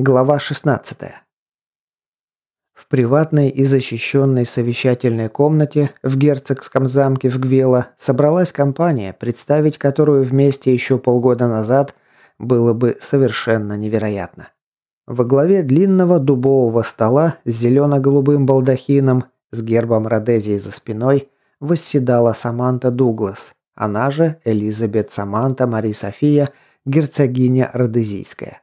Глава 16. В приватной и защищенной совещательной комнате в герцогском замке в Гвела собралась компания, представить которую вместе еще полгода назад было бы совершенно невероятно. Во главе длинного дубового стола с зелено-голубым балдахином с гербом Родезии за спиной восседала Саманта Дуглас, она же Элизабет Саманта Мари София, герцогиня Родезийская.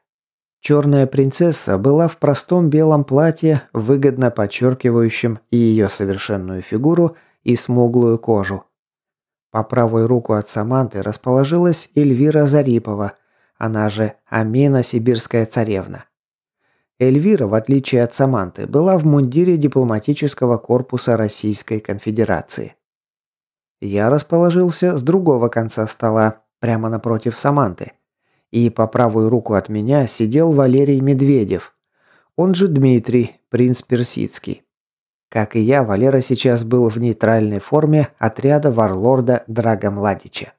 Черная принцесса была в простом белом платье, выгодно подчеркивающем и ее совершенную фигуру, и смуглую кожу. По правую руку от Саманты расположилась Эльвира Зарипова, она же Амина Сибирская царевна. Эльвира, в отличие от Саманты, была в мундире дипломатического корпуса Российской Конфедерации. Я расположился с другого конца стола, прямо напротив Саманты – и по правую руку от меня сидел Валерий Медведев, он же Дмитрий, принц Персидский. Как и я, Валера сейчас был в нейтральной форме отряда варлорда Драга Младича.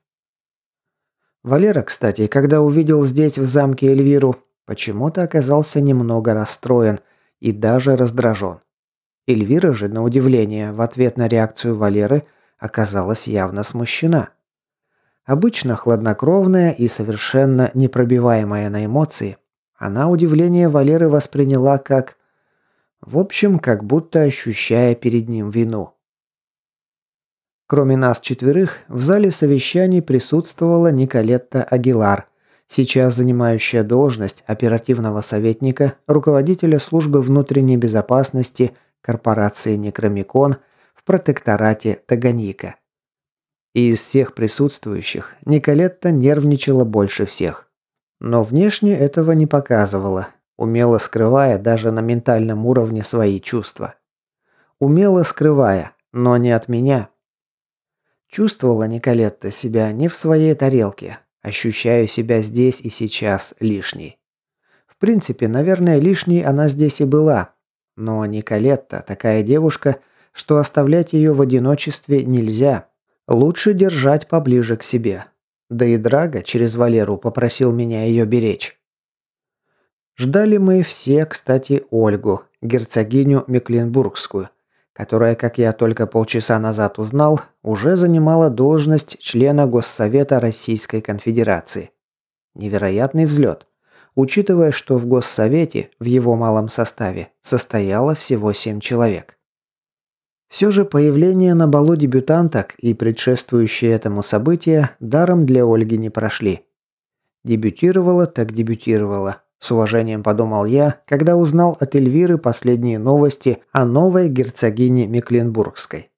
Валера, кстати, когда увидел здесь в замке Эльвиру, почему-то оказался немного расстроен и даже раздражен. Эльвира же, на удивление, в ответ на реакцию Валеры, оказалась явно смущена. Обычно хладнокровная и совершенно непробиваемая на эмоции, она удивление Валеры восприняла как... В общем, как будто ощущая перед ним вину. Кроме нас четверых, в зале совещаний присутствовала Николетта Агилар, сейчас занимающая должность оперативного советника, руководителя службы внутренней безопасности корпорации Некромикон в протекторате Таганика. И из всех присутствующих Николетта нервничала больше всех. Но внешне этого не показывала, умело скрывая даже на ментальном уровне свои чувства. Умело скрывая, но не от меня. Чувствовала Николетта себя не в своей тарелке, ощущаю себя здесь и сейчас лишней. В принципе, наверное, лишней она здесь и была. Но Николетта такая девушка, что оставлять ее в одиночестве нельзя. Лучше держать поближе к себе. Да и Драга через Валеру попросил меня ее беречь. Ждали мы все, кстати, Ольгу, герцогиню Мекленбургскую, которая, как я только полчаса назад узнал, уже занимала должность члена Госсовета Российской Конфедерации. Невероятный взлет, учитывая, что в Госсовете, в его малом составе, состояло всего семь человек. Все же появление на балу дебютанток и предшествующие этому события даром для Ольги не прошли. Дебютировала так дебютировала. С уважением подумал я, когда узнал от Эльвиры последние новости о новой герцогине Мекленбургской.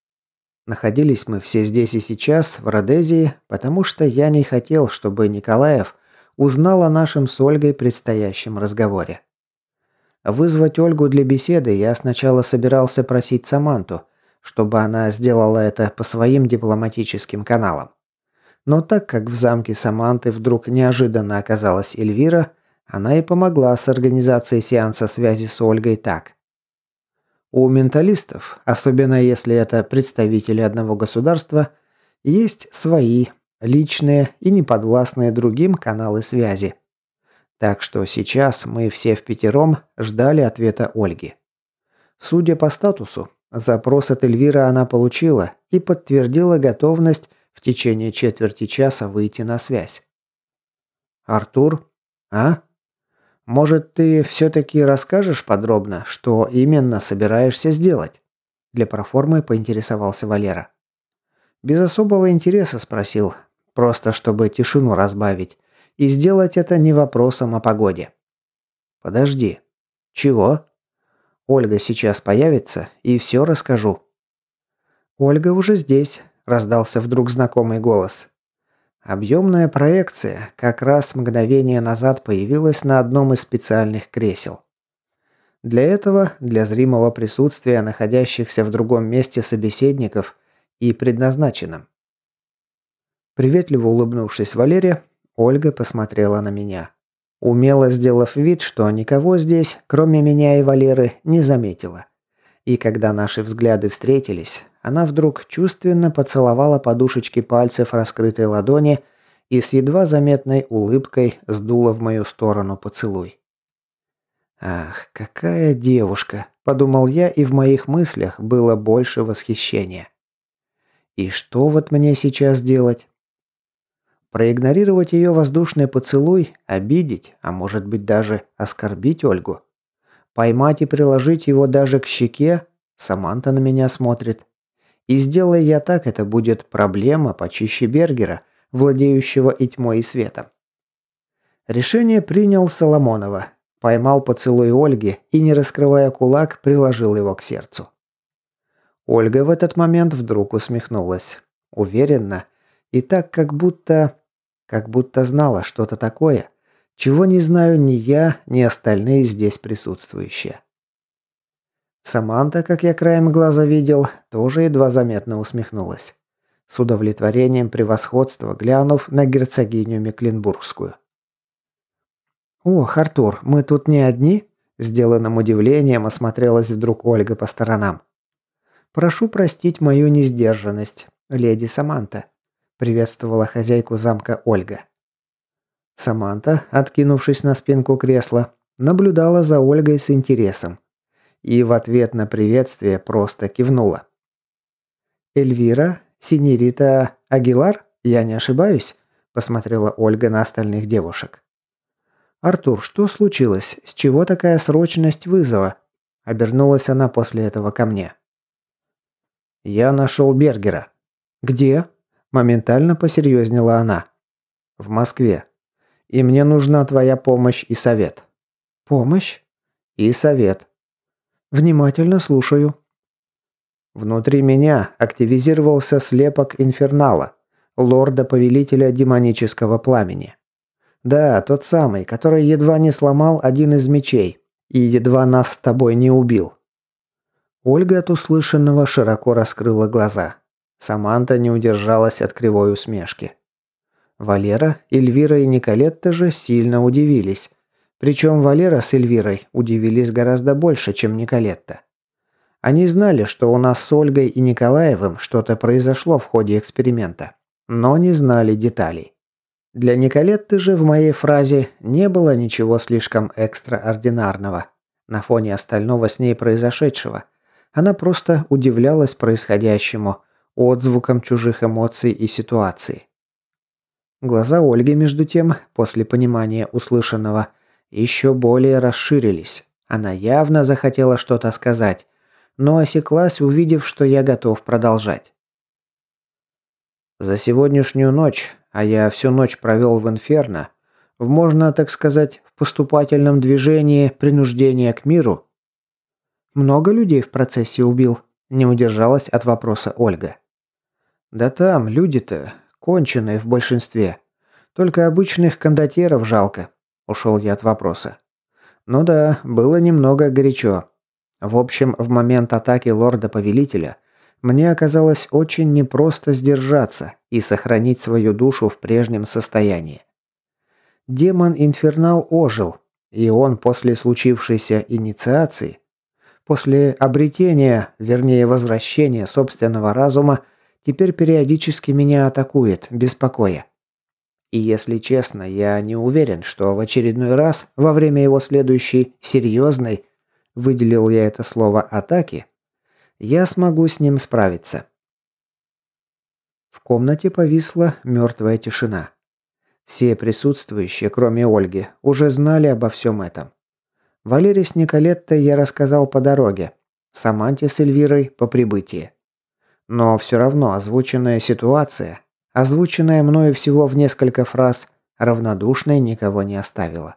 Находились мы все здесь и сейчас, в Родезии, потому что я не хотел, чтобы Николаев узнал о нашем с Ольгой предстоящем разговоре. Вызвать Ольгу для беседы я сначала собирался просить Саманту, чтобы она сделала это по своим дипломатическим каналам. Но так как в замке Саманты вдруг неожиданно оказалась Эльвира, она и помогла с организацией сеанса связи с Ольгой так. У менталистов, особенно если это представители одного государства, есть свои, личные и неподвластные другим каналы связи. Так что сейчас мы все в пятером ждали ответа Ольги. Судя по статусу, Запрос от Эльвиры она получила и подтвердила готовность в течение четверти часа выйти на связь. «Артур? А? Может, ты все-таки расскажешь подробно, что именно собираешься сделать?» Для проформы поинтересовался Валера. Без особого интереса спросил, просто чтобы тишину разбавить, и сделать это не вопросом о погоде. «Подожди. Чего?» Ольга сейчас появится, и все расскажу». «Ольга уже здесь», – раздался вдруг знакомый голос. Объемная проекция как раз мгновение назад появилась на одном из специальных кресел. Для этого, для зримого присутствия находящихся в другом месте собеседников и предназначенным. Приветливо улыбнувшись Валере, Ольга посмотрела на меня умело сделав вид, что никого здесь, кроме меня и Валеры, не заметила. И когда наши взгляды встретились, она вдруг чувственно поцеловала подушечки пальцев раскрытой ладони и с едва заметной улыбкой сдула в мою сторону поцелуй. Ах, какая девушка, подумал я, и в моих мыслях было больше восхищения. И что вот мне сейчас делать? Проигнорировать ее воздушный поцелуй, обидеть, а может быть даже оскорбить Ольгу. Поймать и приложить его даже к щеке, Саманта на меня смотрит. И сделая я так, это будет проблема почище Бергера, владеющего и тьмой, и светом. Решение принял Соломонова. Поймал поцелуй Ольги и, не раскрывая кулак, приложил его к сердцу. Ольга в этот момент вдруг усмехнулась. Уверенно. И так, как будто... Как будто знала что-то такое, чего не знаю ни я, ни остальные здесь присутствующие. Саманта, как я краем глаза видел, тоже едва заметно усмехнулась. С удовлетворением превосходства, глянув на герцогиню Мекленбургскую. «Ох, Артур, мы тут не одни?» Сделанным удивлением осмотрелась вдруг Ольга по сторонам. «Прошу простить мою несдержанность, леди Саманта», приветствовала хозяйку замка Ольга. Саманта, откинувшись на спинку кресла, наблюдала за Ольгой с интересом и в ответ на приветствие просто кивнула. «Эльвира? Синерита Агилар? Я не ошибаюсь?» посмотрела Ольга на остальных девушек. «Артур, что случилось? С чего такая срочность вызова?» Обернулась она после этого ко мне. «Я нашел Бергера». «Где?» Моментально посерьезнела она. «В Москве. И мне нужна твоя помощь и совет». «Помощь?» «И совет». «Внимательно слушаю». Внутри меня активизировался слепок Инфернала, лорда-повелителя демонического пламени. Да, тот самый, который едва не сломал один из мечей и едва нас с тобой не убил. Ольга от услышанного широко раскрыла глаза. Саманта не удержалась от кривой усмешки. Валера, Эльвира и Николетта же сильно удивились. Причем Валера с Эльвирой удивились гораздо больше, чем Николетта. Они знали, что у нас с Ольгой и Николаевым что-то произошло в ходе эксперимента, но не знали деталей. Для Николетты же в моей фразе не было ничего слишком экстраординарного на фоне остального с ней произошедшего. Она просто удивлялась происходящему, отзвукам чужих эмоций и ситуации. Глаза Ольги, между тем, после понимания услышанного, еще более расширились. Она явно захотела что-то сказать, но осеклась, увидев, что я готов продолжать. За сегодняшнюю ночь а я всю ночь провел в Инферно, в, можно так сказать, в поступательном движении принуждения к миру. Много людей в процессе убил, не удержалась от вопроса Ольга. Да там люди-то конченые в большинстве. Только обычных кондотеров жалко, ушел я от вопроса. Ну да, было немного горячо. В общем, в момент атаки лорда-повелителя – мне оказалось очень непросто сдержаться и сохранить свою душу в прежнем состоянии. Демон Инфернал ожил, и он после случившейся инициации, после обретения, вернее возвращения собственного разума, теперь периодически меня атакует, беспокоя. И если честно, я не уверен, что в очередной раз, во время его следующей серьезной, выделил я это слово атаки, я смогу с ним справиться. В комнате повисла мертвая тишина. Все присутствующие, кроме Ольги, уже знали обо всем этом. Валерий с Николеттой я рассказал по дороге, Саманте с Эльвирой по прибытии. Но все равно озвученная ситуация, озвученная мною всего в несколько фраз, равнодушной никого не оставила.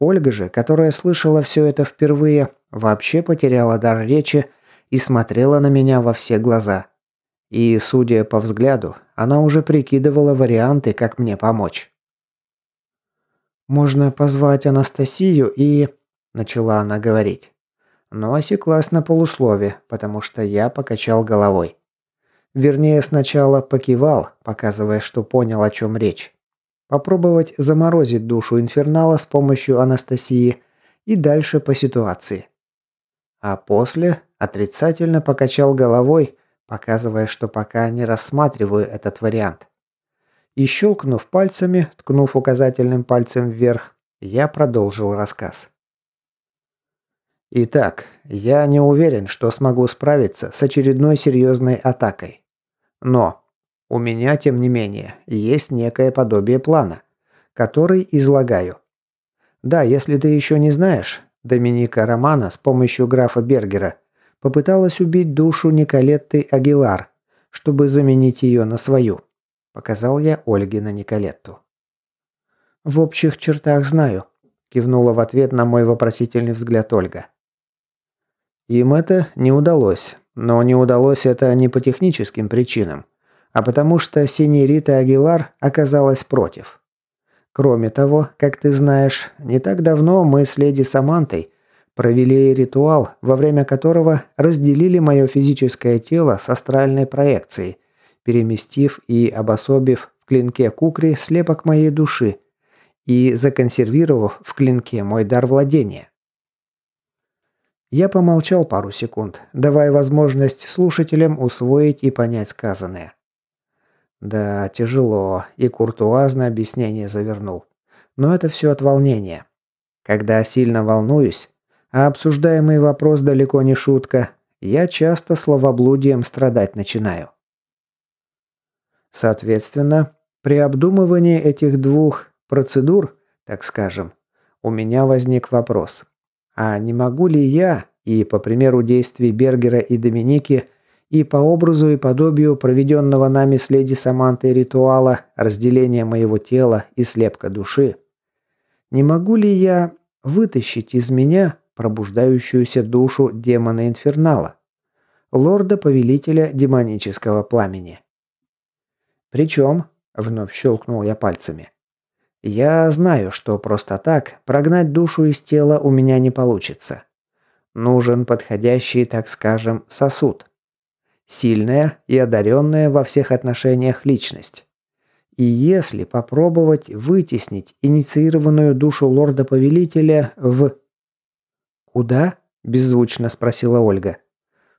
Ольга же, которая слышала все это впервые, вообще потеряла дар речи и смотрела на меня во все глаза. И, судя по взгляду, она уже прикидывала варианты, как мне помочь. «Можно позвать Анастасию и...» – начала она говорить. Но осеклась на полуслове, потому что я покачал головой. Вернее, сначала покивал, показывая, что понял, о чем речь. Попробовать заморозить душу инфернала с помощью Анастасии и дальше по ситуации. А после отрицательно покачал головой, показывая, что пока не рассматриваю этот вариант. И щелкнув пальцами, ткнув указательным пальцем вверх, я продолжил рассказ. Итак, я не уверен, что смогу справиться с очередной серьезной атакой. Но у меня, тем не менее, есть некое подобие плана, который излагаю. Да, если ты еще не знаешь, Доминика Романа с помощью графа Бергера попыталась убить душу Николетты Агилар, чтобы заменить ее на свою. Показал я Ольге на Николетту. «В общих чертах знаю», – кивнула в ответ на мой вопросительный взгляд Ольга. Им это не удалось, но не удалось это не по техническим причинам, а потому что Синерита Агилар оказалась против. Кроме того, как ты знаешь, не так давно мы с леди Самантой провели ритуал, во время которого разделили мое физическое тело с астральной проекцией, переместив и обособив в клинке кукри слепок моей души и законсервировав в клинке мой дар владения. Я помолчал пару секунд, давая возможность слушателям усвоить и понять сказанное. Да, тяжело, и куртуазно объяснение завернул. Но это все от волнения. Когда сильно волнуюсь, а обсуждаемый вопрос далеко не шутка, я часто словоблудием страдать начинаю. Соответственно, при обдумывании этих двух процедур, так скажем, у меня возник вопрос. А не могу ли я, и по примеру действий Бергера и Доминики, и по образу и подобию проведенного нами с леди Самантой ритуала разделения моего тела и слепка души, не могу ли я вытащить из меня пробуждающуюся душу демона Инфернала, лорда-повелителя демонического пламени? Причем, вновь щелкнул я пальцами, я знаю, что просто так прогнать душу из тела у меня не получится. Нужен подходящий, так скажем, сосуд. Сильная и одаренная во всех отношениях личность. И если попробовать вытеснить инициированную душу лорда-повелителя в... «Куда?» – беззвучно спросила Ольга.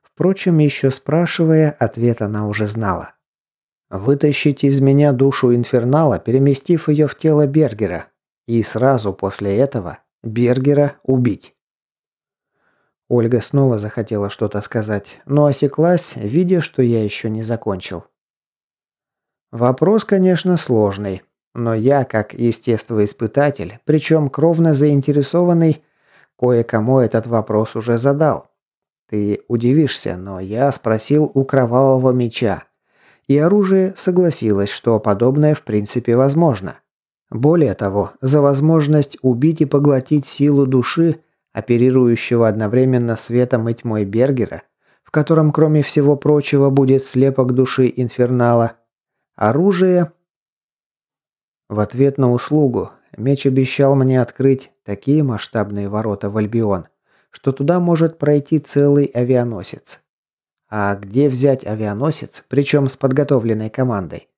Впрочем, еще спрашивая, ответ она уже знала. Вытащить из меня душу инфернала, переместив ее в тело Бергера. И сразу после этого Бергера убить. Ольга снова захотела что-то сказать, но осеклась, видя, что я еще не закончил. Вопрос, конечно, сложный, но я, как естествоиспытатель, причем кровно заинтересованный, кое-кому этот вопрос уже задал. Ты удивишься, но я спросил у кровавого меча, и оружие согласилось, что подобное в принципе возможно. Более того, за возможность убить и поглотить силу души, оперирующего одновременно светом и тьмой Бергера, в котором, кроме всего прочего, будет слепок души Инфернала, оружие... В ответ на услугу меч обещал мне открыть такие масштабные ворота в Альбион, что туда может пройти целый авианосец. А где взять авианосец, причем с подготовленной командой?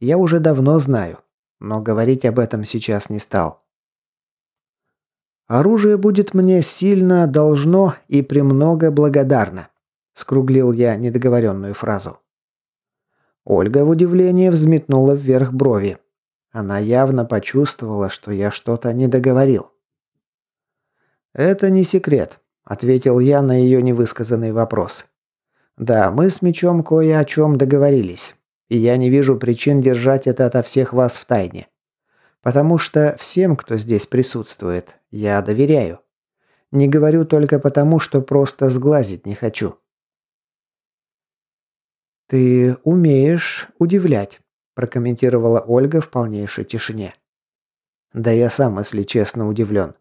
Я уже давно знаю, но говорить об этом сейчас не стал. «Оружие будет мне сильно должно и премного благодарно», – скруглил я недоговоренную фразу. Ольга в удивлении взметнула вверх брови. Она явно почувствовала, что я что-то не договорил. «Это не секрет», – ответил я на ее невысказанный вопрос. Да, мы с мечом кое о чем договорились. И я не вижу причин держать это ото всех вас в тайне. Потому что всем, кто здесь присутствует, я доверяю. Не говорю только потому, что просто сглазить не хочу. «Ты умеешь удивлять», – прокомментировала Ольга в полнейшей тишине. «Да я сам, если честно, удивлен.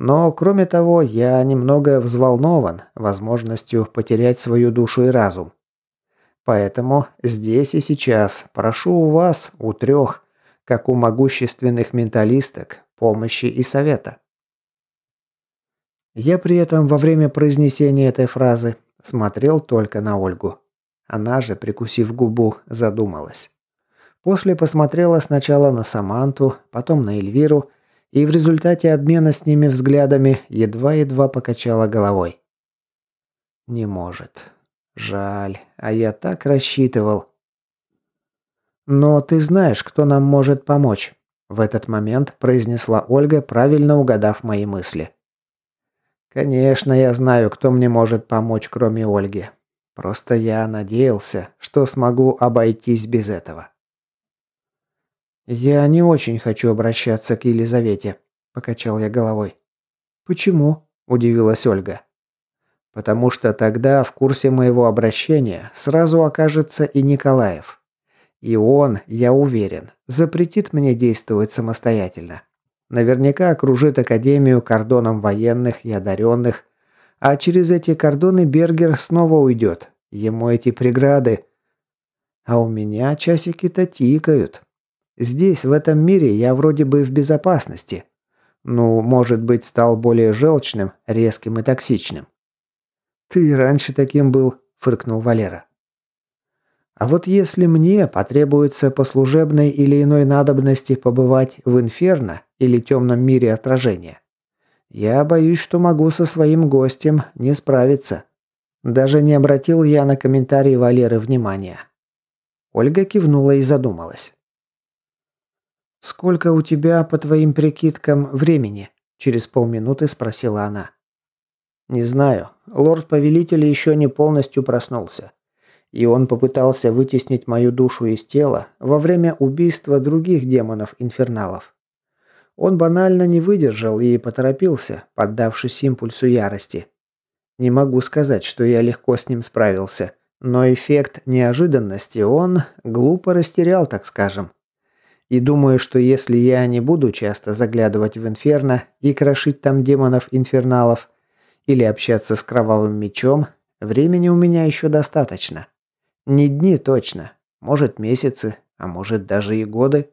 Но, кроме того, я немного взволнован возможностью потерять свою душу и разум. Поэтому здесь и сейчас прошу у вас, у трех, как у могущественных менталисток, помощи и совета. Я при этом во время произнесения этой фразы смотрел только на Ольгу. Она же, прикусив губу, задумалась. После посмотрела сначала на Саманту, потом на Эльвиру и в результате обмена с ними взглядами едва-едва покачала головой. «Не может. Жаль, а я так рассчитывал». «Но ты знаешь, кто нам может помочь», – в этот момент произнесла Ольга, правильно угадав мои мысли. Конечно, я знаю, кто мне может помочь, кроме Ольги. Просто я надеялся, что смогу обойтись без этого. Я не очень хочу обращаться к Елизавете, покачал я головой. Почему? удивилась Ольга. Потому что тогда в курсе моего обращения сразу окажется и Николаев. И он, я уверен, запретит мне действовать самостоятельно. Наверняка окружит Академию кордоном военных и одаренных, а через эти кордоны Бергер снова уйдет. Ему эти преграды... А у меня часики-то тикают. Здесь, в этом мире, я вроде бы в безопасности. Ну, может быть, стал более желчным, резким и токсичным. «Ты раньше таким был», — фыркнул Валера. А вот если мне потребуется по служебной или иной надобности побывать в инферно или темном мире отражения, я боюсь, что могу со своим гостем не справиться. Даже не обратил я на комментарий Валеры внимания. Ольга кивнула и задумалась. «Сколько у тебя, по твоим прикидкам, времени?» Через полминуты спросила она. «Не знаю. Лорд-повелитель еще не полностью проснулся и он попытался вытеснить мою душу из тела во время убийства других демонов-инферналов. Он банально не выдержал и поторопился, поддавшись импульсу ярости. Не могу сказать, что я легко с ним справился, но эффект неожиданности он глупо растерял, так скажем. И думаю, что если я не буду часто заглядывать в инферно и крошить там демонов-инферналов, или общаться с кровавым мечом, времени у меня еще достаточно. Не дни точно. Может, месяцы, а может, даже и годы.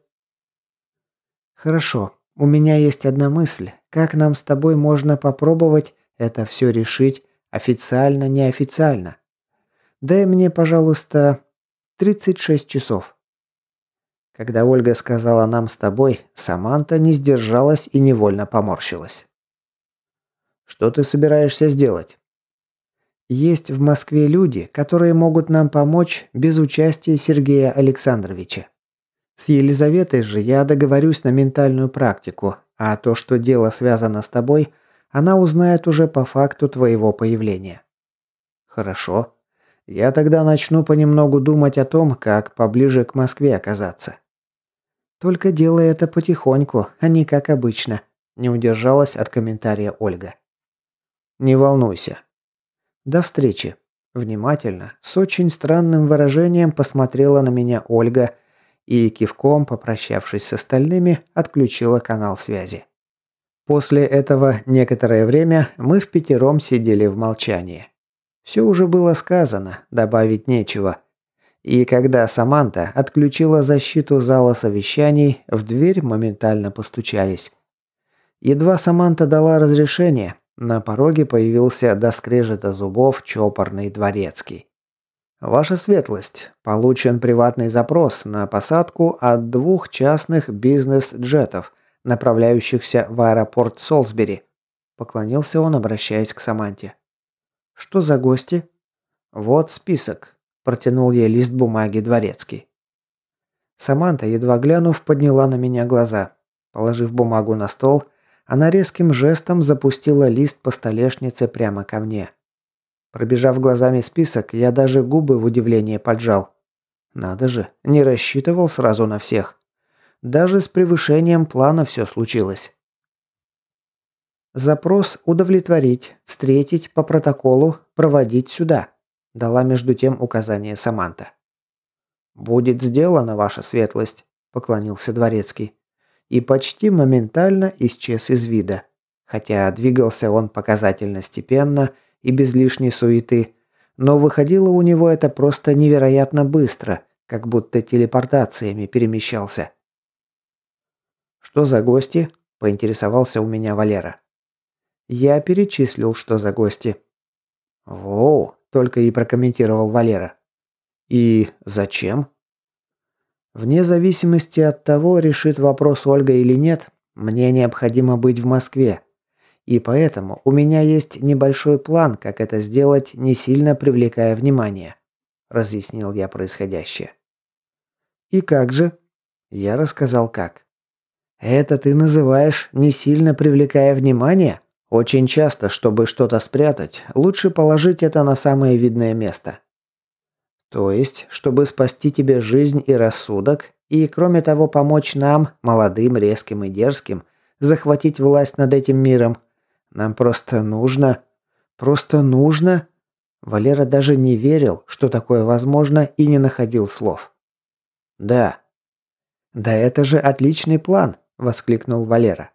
Хорошо. У меня есть одна мысль. Как нам с тобой можно попробовать это все решить официально, неофициально? Дай мне, пожалуйста, 36 часов. Когда Ольга сказала нам с тобой, Саманта не сдержалась и невольно поморщилась. Что ты собираешься сделать? Есть в Москве люди, которые могут нам помочь без участия Сергея Александровича. С Елизаветой же я договорюсь на ментальную практику, а то, что дело связано с тобой, она узнает уже по факту твоего появления. Хорошо. Я тогда начну понемногу думать о том, как поближе к Москве оказаться. Только делай это потихоньку, а не как обычно, не удержалась от комментария Ольга. Не волнуйся, до встречи. Внимательно, с очень странным выражением посмотрела на меня Ольга и кивком, попрощавшись с остальными, отключила канал связи. После этого некоторое время мы в пятером сидели в молчании. Все уже было сказано, добавить нечего. И когда Саманта отключила защиту зала совещаний, в дверь моментально постучались. Едва Саманта дала разрешение, на пороге появился до скрежета зубов чопорный дворецкий. «Ваша светлость, получен приватный запрос на посадку от двух частных бизнес-джетов, направляющихся в аэропорт Солсбери», поклонился он, обращаясь к Саманте. «Что за гости?» «Вот список», – протянул ей лист бумаги дворецкий. Саманта, едва глянув, подняла на меня глаза. Положив бумагу на стол – она резким жестом запустила лист по столешнице прямо ко мне. Пробежав глазами список, я даже губы в удивлении поджал. Надо же, не рассчитывал сразу на всех. Даже с превышением плана все случилось. Запрос удовлетворить, встретить по протоколу, проводить сюда, дала между тем указание Саманта. Будет сделано, ваша светлость, поклонился дворецкий и почти моментально исчез из вида. Хотя двигался он показательно степенно и без лишней суеты, но выходило у него это просто невероятно быстро, как будто телепортациями перемещался. «Что за гости?» – поинтересовался у меня Валера. Я перечислил, что за гости. «Воу!» – только и прокомментировал Валера. «И зачем?» Вне зависимости от того, решит вопрос Ольга или нет, мне необходимо быть в Москве. И поэтому у меня есть небольшой план, как это сделать, не сильно привлекая внимание. Разъяснил я происходящее. И как же? Я рассказал как. Это ты называешь не сильно привлекая внимание? Очень часто, чтобы что-то спрятать, лучше положить это на самое видное место. То есть, чтобы спасти тебе жизнь и рассудок, и, кроме того, помочь нам, молодым, резким и дерзким, захватить власть над этим миром, нам просто нужно... Просто нужно... Валера даже не верил, что такое возможно, и не находил слов. «Да». «Да это же отличный план», – воскликнул Валера.